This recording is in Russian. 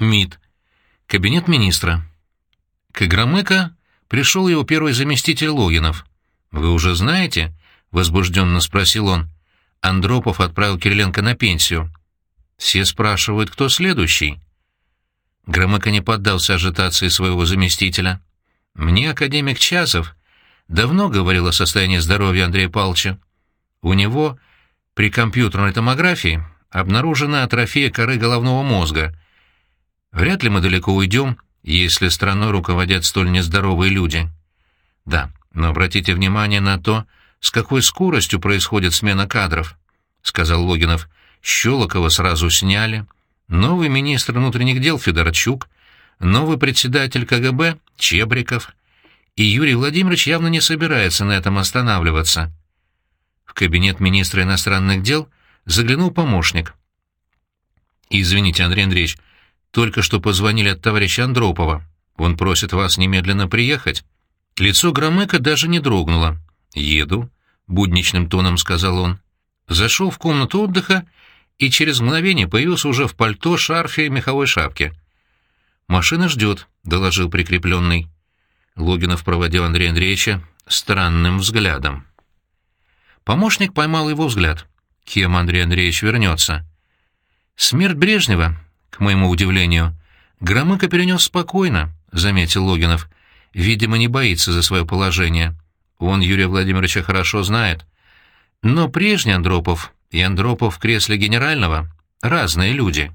МИД. Кабинет министра. К Громыко пришел его первый заместитель Логинов. «Вы уже знаете?» — возбужденно спросил он. Андропов отправил Кириленко на пенсию. Все спрашивают, кто следующий. Громыко не поддался ажитации своего заместителя. «Мне академик Часов давно говорил о состоянии здоровья Андрея Павловича. У него при компьютерной томографии обнаружена атрофия коры головного мозга. Вряд ли мы далеко уйдем, если страной руководят столь нездоровые люди. Да, но обратите внимание на то, с какой скоростью происходит смена кадров, — сказал Логинов. Щелокова сразу сняли. Новый министр внутренних дел Федорчук, новый председатель КГБ Чебриков. И Юрий Владимирович явно не собирается на этом останавливаться. В кабинет министра иностранных дел заглянул помощник. «Извините, Андрей Андреевич, только что позвонили от товарища Андропова. Он просит вас немедленно приехать». Лицо Громыка даже не дрогнуло. «Еду», — будничным тоном сказал он. Зашел в комнату отдыха и через мгновение появился уже в пальто, шарфе и меховой шапке. «Машина ждет», — доложил прикрепленный. Логинов проводил Андрея Андреевича странным взглядом. Помощник поймал его взгляд. Кем Андрей Андреевич вернется? Смерть Брежнева, к моему удивлению, Громыко перенес спокойно, — заметил Логинов. Видимо, не боится за свое положение. Он Юрия Владимировича хорошо знает. Но прежний Андропов и Андропов в кресле генерального — разные люди.